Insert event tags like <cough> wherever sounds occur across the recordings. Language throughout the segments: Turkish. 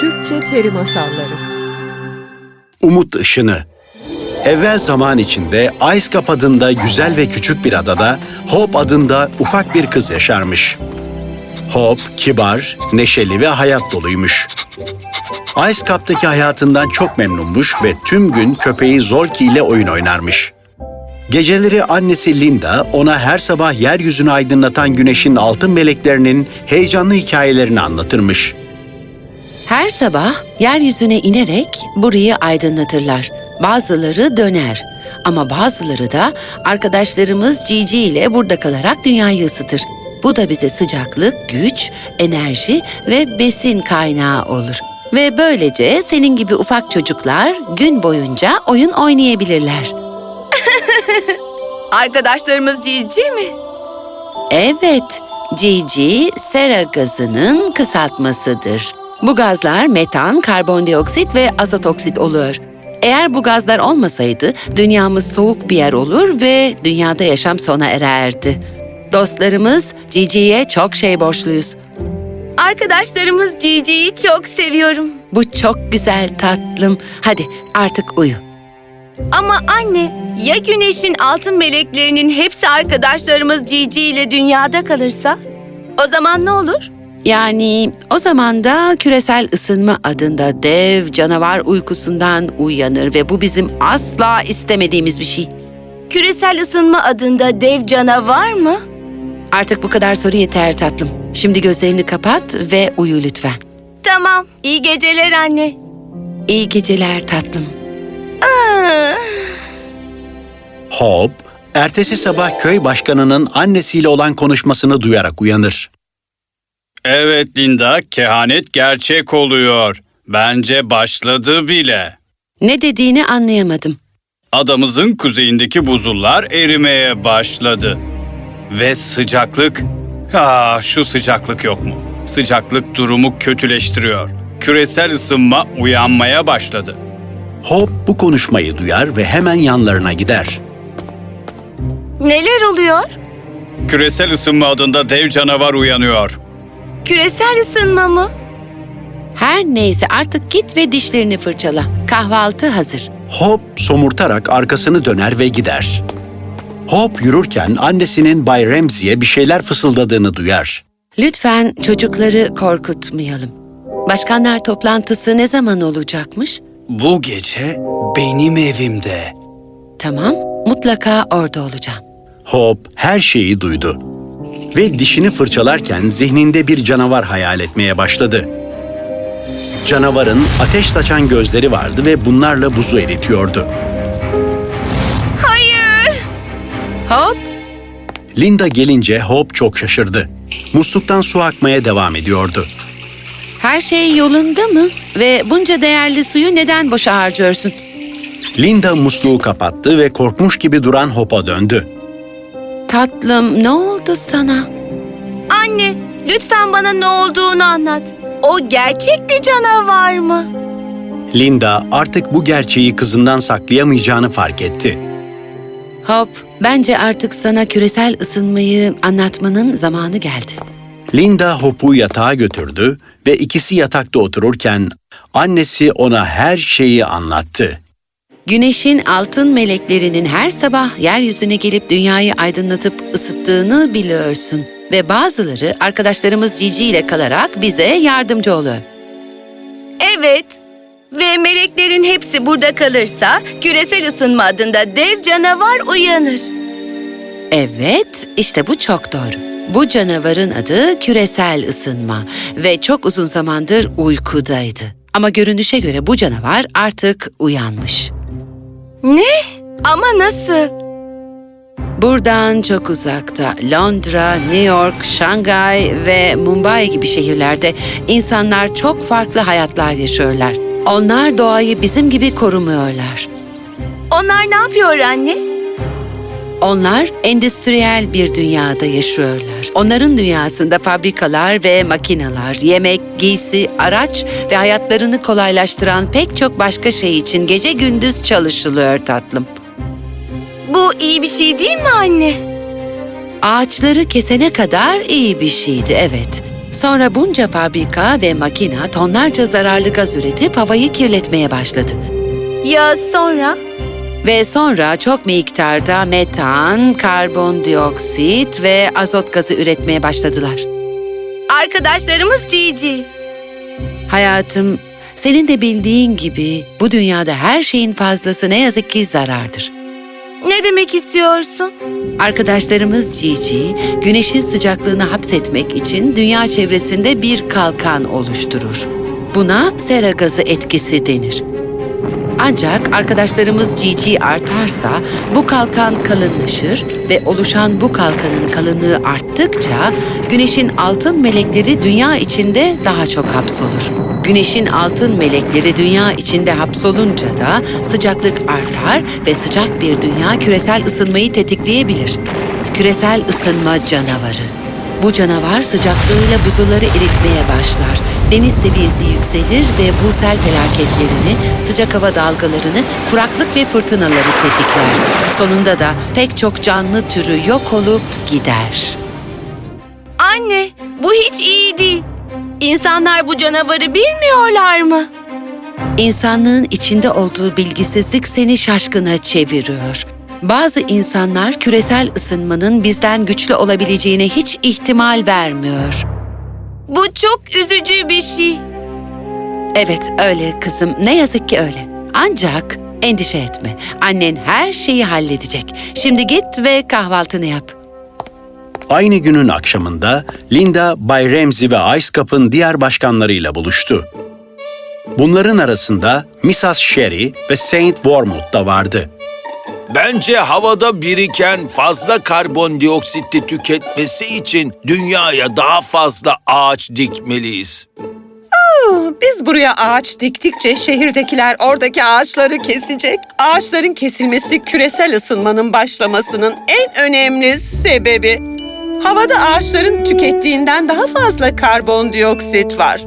Türkçe Peri Masalları Umut Işını Evvel zaman içinde Icecap adında güzel ve küçük bir adada Hope adında ufak bir kız yaşarmış. Hope kibar, neşeli ve hayat doluymuş. Icecap'taki hayatından çok memnunmuş ve tüm gün köpeği Zolki ile oyun oynarmış. Geceleri annesi Linda ona her sabah yeryüzünü aydınlatan güneşin altın meleklerinin heyecanlı hikayelerini anlatırmış. Her sabah yeryüzüne inerek burayı aydınlatırlar. Bazıları döner ama bazıları da arkadaşlarımız Cici ile burada kalarak dünyayı ısıtır. Bu da bize sıcaklık, güç, enerji ve besin kaynağı olur. Ve böylece senin gibi ufak çocuklar gün boyunca oyun oynayabilirler. <laughs> Arkadaşlarımız Cici mi? Evet, Cici sera gazının kısaltmasıdır. Bu gazlar metan, karbondioksit ve azot oksit oluyor. Eğer bu gazlar olmasaydı dünyamız soğuk bir yer olur ve dünyada yaşam sona ererdi. Dostlarımız Cici'ye çok şey borçluyuz. Arkadaşlarımız Cici'yi çok seviyorum. Bu çok güzel tatlım. Hadi artık uyu. Ama anne, ya güneşin altın meleklerinin hepsi arkadaşlarımız Cici ile dünyada kalırsa? O zaman ne olur? Yani o zaman da küresel ısınma adında dev canavar uykusundan uyanır ve bu bizim asla istemediğimiz bir şey. Küresel ısınma adında dev canavar mı? Artık bu kadar soru yeter tatlım. Şimdi gözlerini kapat ve uyu lütfen. Tamam, iyi geceler anne. İyi geceler tatlım. <sighs> Hope, ertesi sabah köy başkanının annesiyle olan konuşmasını duyarak uyanır. Evet Linda, kehanet gerçek oluyor. Bence başladı bile. Ne dediğini anlayamadım. Adamızın kuzeyindeki buzullar erimeye başladı. Ve sıcaklık... Ah şu sıcaklık yok mu? Sıcaklık durumu kötüleştiriyor. Küresel ısınma uyanmaya başladı. Hope bu konuşmayı duyar ve hemen yanlarına gider. neler oluyor? Küresel ısınma adında dev canavar uyanıyor. Küresel ısınma mı? Her neyse artık git ve dişlerini fırçala. Kahvaltı hazır. Hope somurtarak arkasını döner ve gider. Hope yürürken annesinin Bay Ramsey'e bir şeyler fısıldadığını duyar. Lütfen çocukları korkutmayalım. Başkanlar toplantısı ne zaman olacakmış? Bu gece benim evimde. Tamam, mutlaka orada olacağım. Hope her şeyi duydu. Ve dişini fırçalarken zihninde bir canavar hayal etmeye başladı. Canavarın ateş saçan gözleri vardı ve bunlarla buzu eritiyordu. Hayır. Hop, Linda gelince Hope çok şaşırdı. Musluktan su akmaya devam ediyordu. Her şey yolunda mı? Ve bunca değerli suyu neden boşa harcıyorsun? Linda musluğu kapattı ve korkmuş gibi duran Hope'a döndü. Tatlım, ne oldu sana? Anne, lütfen bana ne olduğunu anlat. O gerçek bir canavar mı? Linda artık bu gerçeği kızından saklayamayacağını fark etti. Hop, bence artık sana küresel ısınmayı anlatmanın zamanı geldi. Linda Hope'u yatağa götürdü ve ikisi yatakta otururken annesi ona her şeyi anlattı. Güneşin altın meleklerinin her sabah yeryüzüne gelip dünyayı aydınlatıp ısıttığını biliyorsun. Ve bazıları arkadaşlarımız Cici ile kalarak bize yardımcı oluyor. Evet. Ve meleklerin hepsi burada kalırsa küresel ısınma adında dev canavar uyanır. Evet, işte bu çok doğru. Bu canavarın adı küresel ısınma ve çok uzun zamandır uykudaydı. Ama görünüşe göre bu canavar artık uyanmış. Ne? Ama nasıl? Buradan çok uzakta Londra, New York, Şangay ve Mumbai gibi şehirlerde insanlar çok farklı hayatlar yaşıyorlar. Onlar doğayı bizim gibi korumuyorlar. Onlar ne yapıyor anne? Onlar endüstriyel bir dünyada yaşıyorlar. Onların dünyasında fabrikalar ve makineler, yemek, giysi, araç ve hayatlarını kolaylaştıran pek çok başka şey için gece gündüz çalışılıyor tatlım. Bu iyi bir şey değil mi anne? Ağaçları kesene kadar iyi bir şeydi evet. Sonra bunca fabrika ve makina tonlarca zararlı gaz üretip havayı kirletmeye başladı. Ya sonra? Ve sonra çok miktarda metan, karbondioksit ve azot gazı üretmeye başladılar. Arkadaşlarımız Cici. Hayatım, senin de bildiğin gibi bu dünyada her şeyin fazlası ne yazık ki zarardır. Ne demek istiyorsun? Arkadaşlarımız Cici, güneşin sıcaklığını hapsetmek için dünya çevresinde bir kalkan oluşturur. Buna sera gazı etkisi denir. Ancak arkadaşlarımız Cici artarsa bu kalkan kalınlaşır ve oluşan bu kalkanın kalınlığı arttıkça güneşin altın melekleri dünya içinde daha çok hapsolur. Güneşin altın melekleri dünya içinde hapsolunca da sıcaklık artar ve sıcak bir dünya küresel ısınmayı tetikleyebilir. Küresel ısınma canavarı. Bu canavar sıcaklığıyla buzulları eritmeye başlar. Deniz seviyesi yükselir ve bu sel felaketlerini, sıcak hava dalgalarını, kuraklık ve fırtınaları tetikler. Sonunda da pek çok canlı türü yok olup gider. Anne, bu hiç iyi değil. İnsanlar bu canavarı bilmiyorlar mı? İnsanlığın içinde olduğu bilgisizlik seni şaşkına çeviriyor. Bazı insanlar küresel ısınmanın bizden güçlü olabileceğine hiç ihtimal vermiyor. Bu çok üzücü bir şey. Evet öyle kızım ne yazık ki öyle. Ancak endişe etme. Annen her şeyi halledecek. Şimdi git ve kahvaltını yap. Aynı günün akşamında Linda, Bay Ramsey ve Ice Cup'ın diğer başkanlarıyla buluştu. Bunların arasında Mrs. Sherry ve Saint Wormwood da vardı. Bence havada biriken fazla karbondioksiti tüketmesi için dünyaya daha fazla ağaç dikmeliyiz. Biz buraya ağaç diktikçe şehirdekiler oradaki ağaçları kesecek. Ağaçların kesilmesi küresel ısınmanın başlamasının en önemli sebebi. Havada ağaçların tükettiğinden daha fazla karbondioksit var.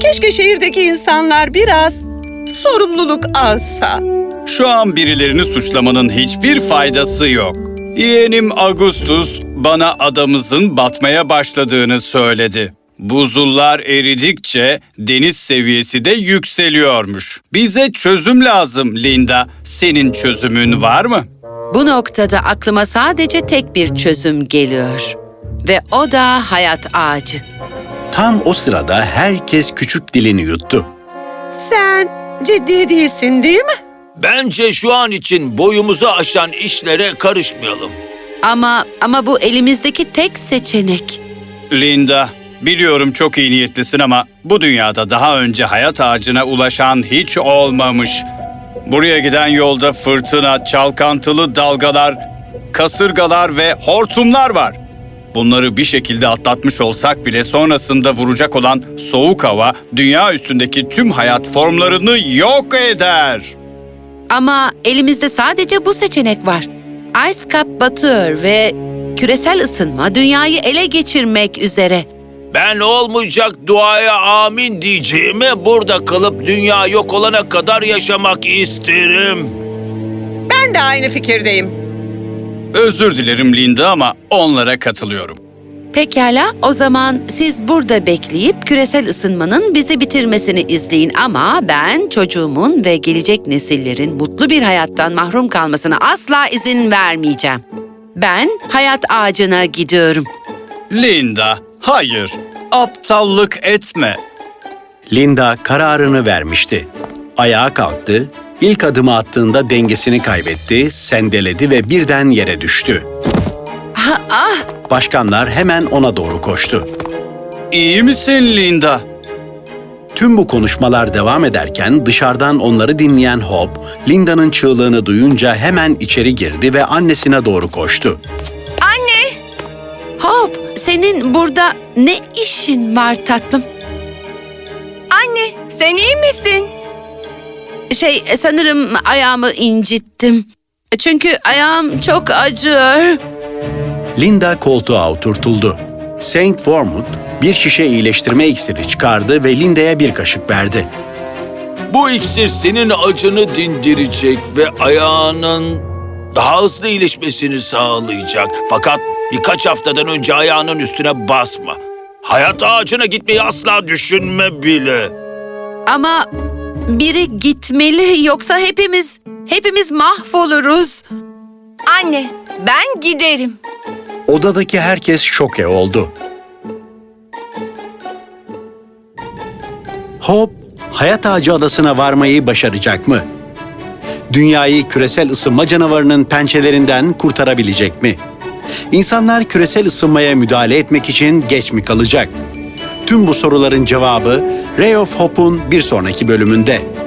Keşke şehirdeki insanlar biraz sorumluluk alsa. Şu an birilerini suçlamanın hiçbir faydası yok. Yeğenim Augustus bana adamızın batmaya başladığını söyledi. Buzullar eridikçe deniz seviyesi de yükseliyormuş. Bize çözüm lazım Linda. Senin çözümün var mı? Bu noktada aklıma sadece tek bir çözüm geliyor. Ve o da hayat ağacı. Tam o sırada herkes küçük dilini yuttu. Sen ciddi değilsin değil mi? Bence şu an için boyumuzu aşan işlere karışmayalım. Ama ama bu elimizdeki tek seçenek. Linda, biliyorum çok iyi niyetlisin ama bu dünyada daha önce hayat ağacına ulaşan hiç olmamış. Buraya giden yolda fırtına, çalkantılı dalgalar, kasırgalar ve hortumlar var. Bunları bir şekilde atlatmış olsak bile sonrasında vuracak olan soğuk hava dünya üstündeki tüm hayat formlarını yok eder. Ama elimizde sadece bu seçenek var. Ice Cap batıyor ve küresel ısınma dünyayı ele geçirmek üzere. Ben olmayacak duaya amin diyeceğime burada kalıp dünya yok olana kadar yaşamak isterim. Ben de aynı fikirdeyim. Özür dilerim Linda ama onlara katılıyorum. Pekala, o zaman siz burada bekleyip küresel ısınmanın bizi bitirmesini izleyin ama ben çocuğumun ve gelecek nesillerin mutlu bir hayattan mahrum kalmasına asla izin vermeyeceğim. Ben hayat ağacına gidiyorum. Linda, hayır. Aptallık etme. Linda kararını vermişti. Ayağa kalktı, ilk adımı attığında dengesini kaybetti, sendeledi ve birden yere düştü. Ah, ah! Başkanlar hemen ona doğru koştu. İyi misin Linda? Tüm bu konuşmalar devam ederken dışarıdan onları dinleyen Hope, Linda'nın çığlığını duyunca hemen içeri girdi ve annesine doğru koştu. Anne, Hop, senin burada ne işin var tatlım? anne sen iyi misin? Şey, sanırım ayağımı incittim. Çünkü ayağım çok acıyor. Linda koltuğa oturtuldu. Saint Wormwood bir şişe iyileştirme iksiri çıkardı ve Linda'ya bir kaşık verdi. Bu iksir senin acını dindirecek ve ayağının daha hızlı iyileşmesini sağlayacak. Fakat birkaç haftadan önce ayağının üstüne basma. Hayat ağacına gitmeyi asla düşünme bile. Ama biri gitmeli yoksa hepimiz, hepimiz mahvoluruz. Anne, ben giderim. Odadaki herkes şoke oldu. Hop, Hayat Ağacı Adası'na varmayı başaracak mı? Dünyayı küresel ısınma canavarının pençelerinden kurtarabilecek mi? İnsanlar küresel ısınmaya müdahale etmek için geç mi kalacak? Tüm bu soruların cevabı Ray of Hope'un bir sonraki bölümünde.